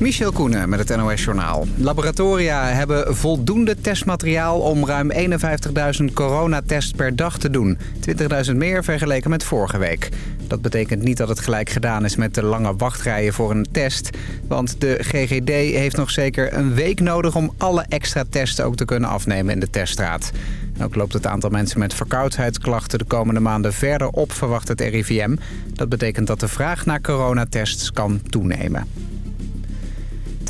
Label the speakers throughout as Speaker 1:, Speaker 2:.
Speaker 1: Michel Koenen met het NOS-journaal. Laboratoria hebben voldoende testmateriaal om ruim 51.000 coronatests per dag te doen. 20.000 meer vergeleken met vorige week. Dat betekent niet dat het gelijk gedaan is met de lange wachtrijen voor een test. Want de GGD heeft nog zeker een week nodig om alle extra tests ook te kunnen afnemen in de teststraat. ook loopt het aantal mensen met verkoudheidsklachten de komende maanden verder op, verwacht het RIVM. Dat betekent dat de vraag naar coronatests kan toenemen.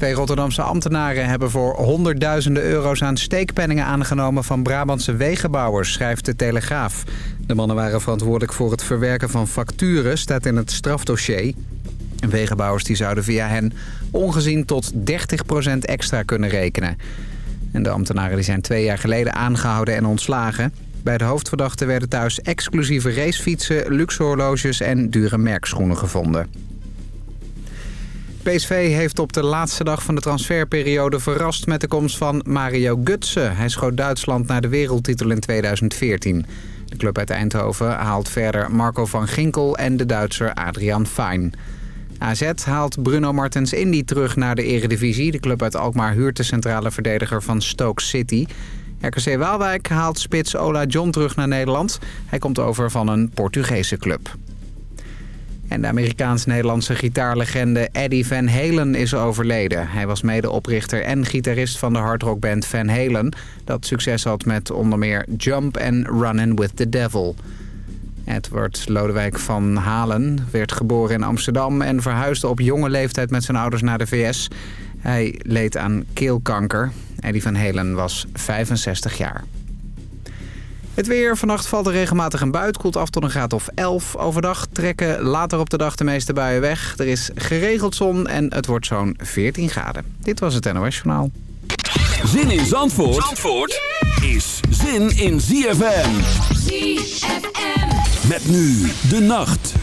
Speaker 1: Twee Rotterdamse ambtenaren hebben voor honderdduizenden euro's aan steekpenningen aangenomen van Brabantse wegenbouwers, schrijft de Telegraaf. De mannen waren verantwoordelijk voor het verwerken van facturen, staat in het strafdossier. Wegenbouwers die zouden via hen ongezien tot 30% extra kunnen rekenen. En de ambtenaren die zijn twee jaar geleden aangehouden en ontslagen. Bij de hoofdverdachte werden thuis exclusieve racefietsen, luxe horloges en dure merkschoenen gevonden. PSV heeft op de laatste dag van de transferperiode verrast met de komst van Mario Gutse. Hij schoot Duitsland naar de wereldtitel in 2014. De club uit Eindhoven haalt verder Marco van Ginkel en de Duitser Adrian Fein. AZ haalt Bruno Martens Indy terug naar de eredivisie. De club uit Alkmaar huurt de centrale verdediger van Stoke City. RKC Waalwijk haalt spits Ola John terug naar Nederland. Hij komt over van een Portugese club. En de Amerikaans-Nederlandse gitaarlegende Eddie Van Halen is overleden. Hij was medeoprichter en gitarist van de hardrockband Van Halen... dat succes had met onder meer Jump en Runnin' With The Devil. Edward Lodewijk van Halen werd geboren in Amsterdam... en verhuisde op jonge leeftijd met zijn ouders naar de VS. Hij leed aan keelkanker. Eddie Van Halen was 65 jaar. Het weer. Vannacht valt er regelmatig een buit. Koelt af tot een graad of 11. Overdag trekken later op de dag de meeste buien weg. Er is geregeld zon en het wordt zo'n 14 graden. Dit was het NOS Journaal.
Speaker 2: Zin in Zandvoort, Zandvoort is zin in ZFM.
Speaker 3: ZFM.
Speaker 2: Met nu de nacht.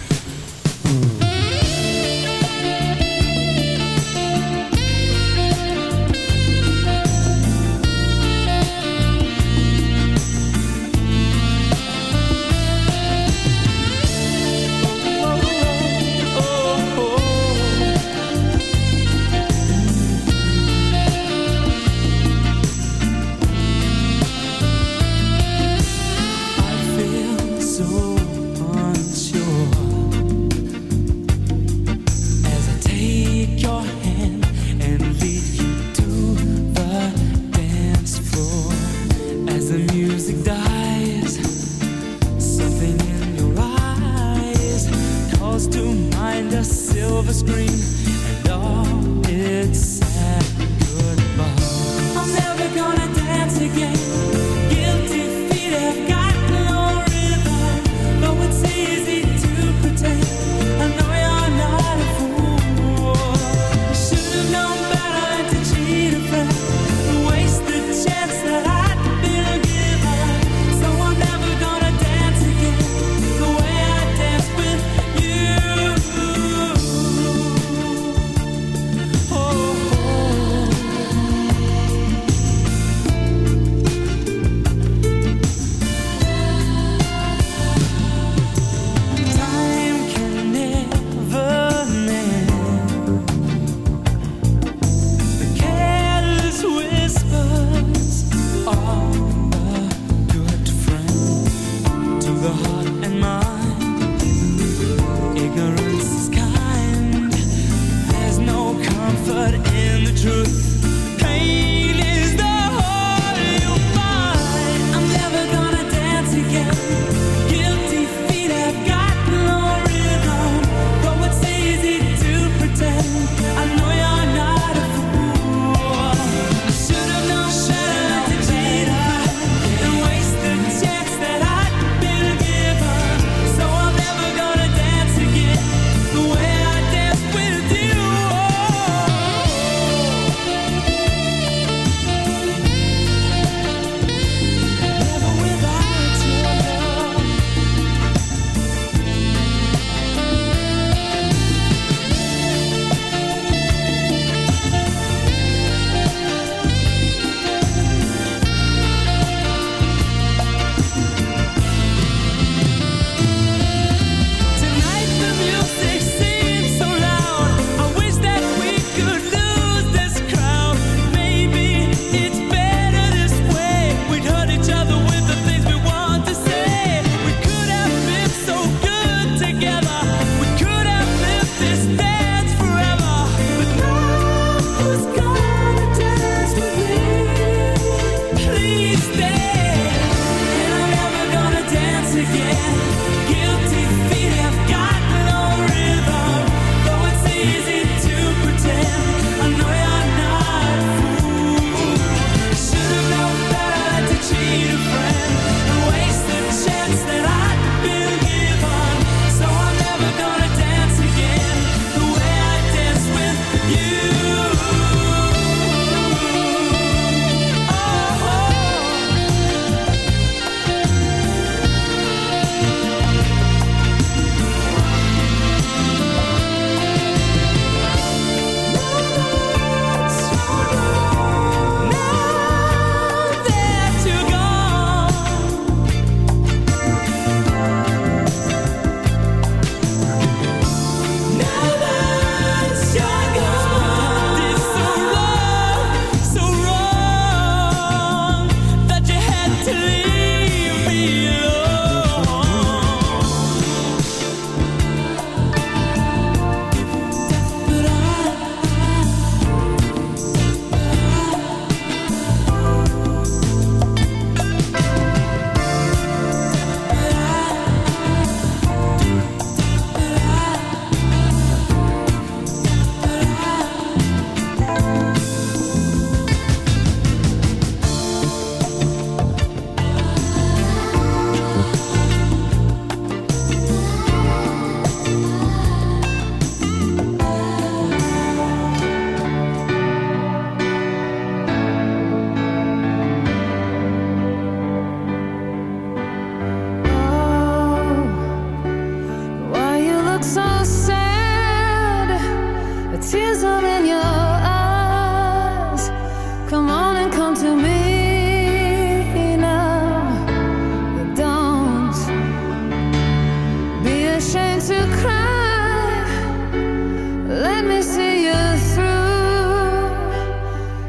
Speaker 3: let me see you.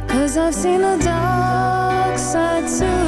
Speaker 3: Cause I've seen the dark side too.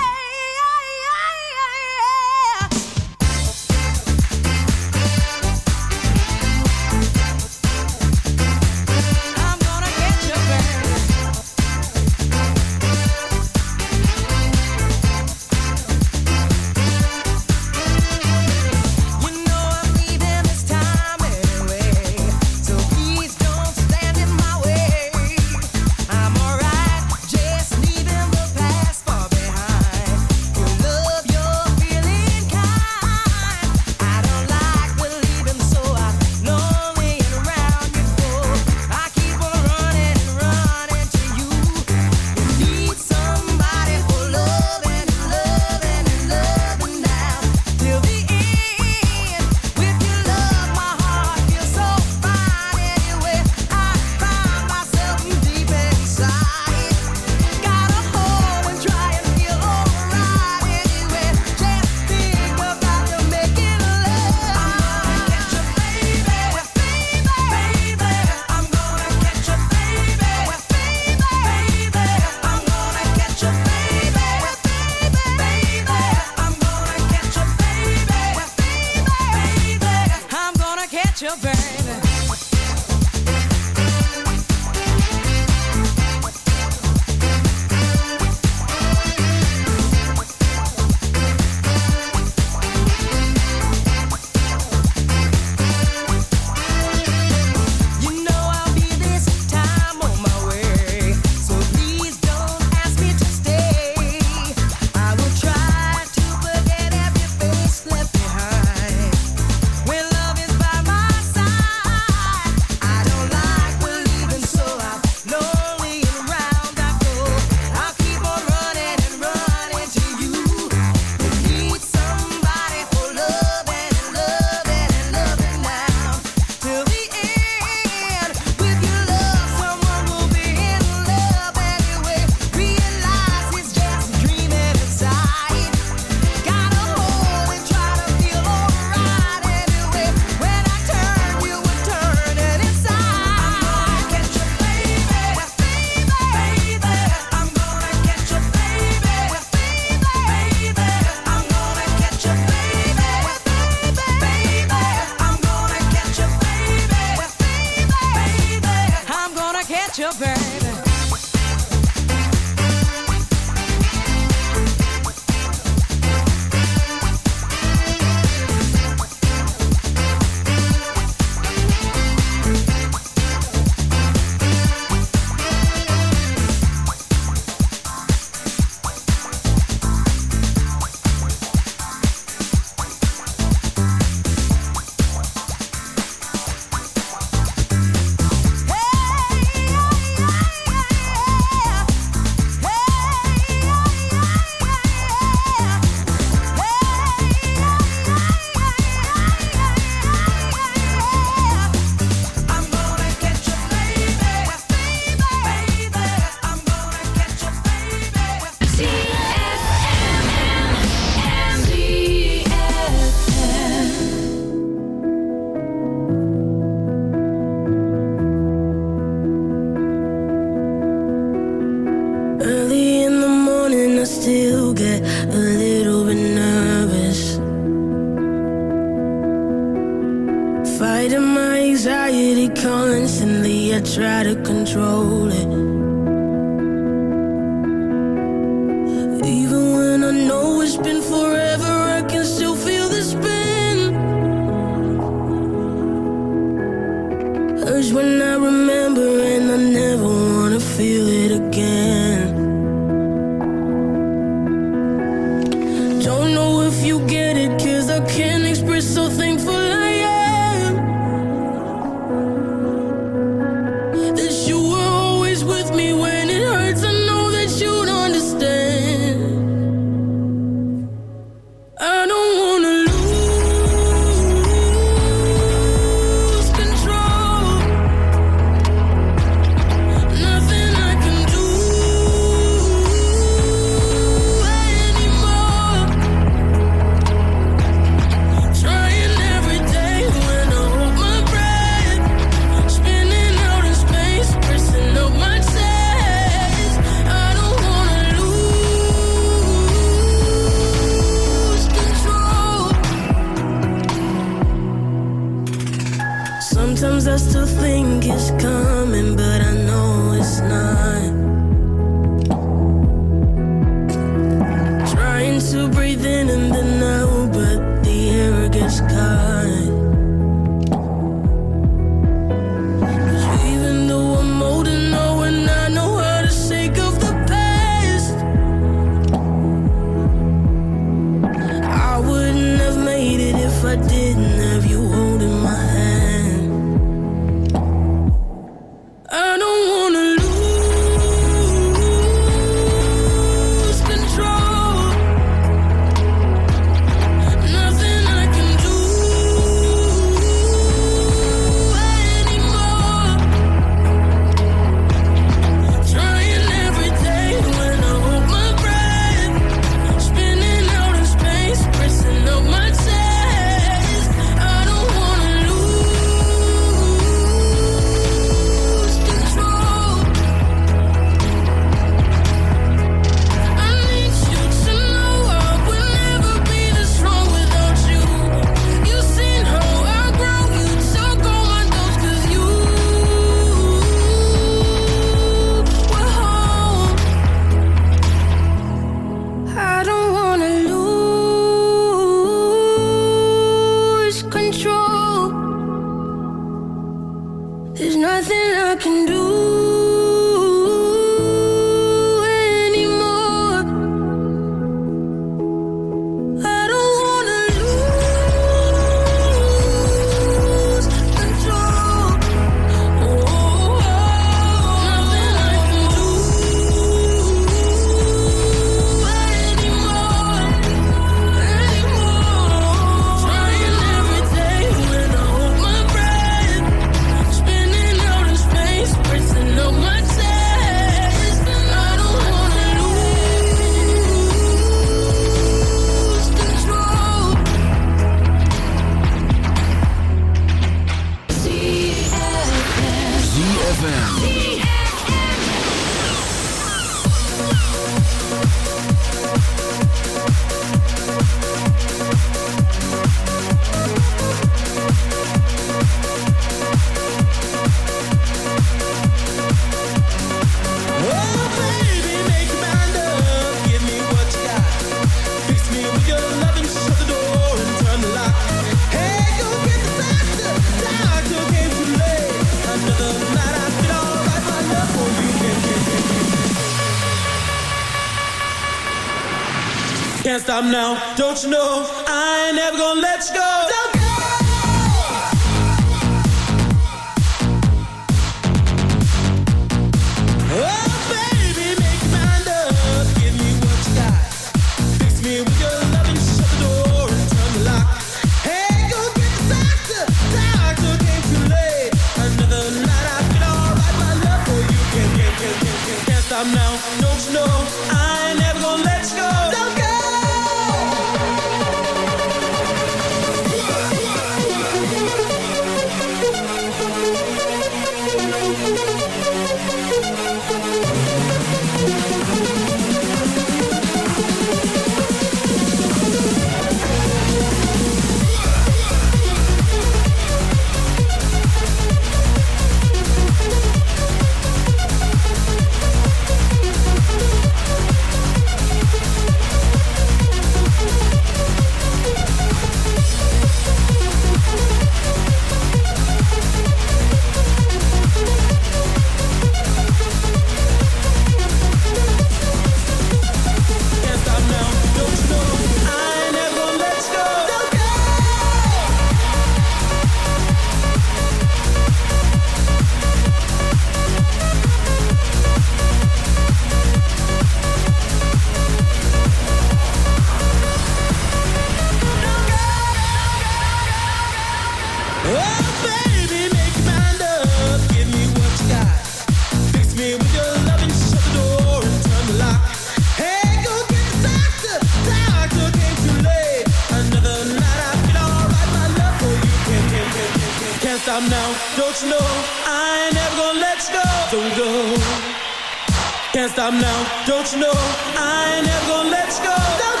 Speaker 4: no, I
Speaker 5: ain't never gonna let go.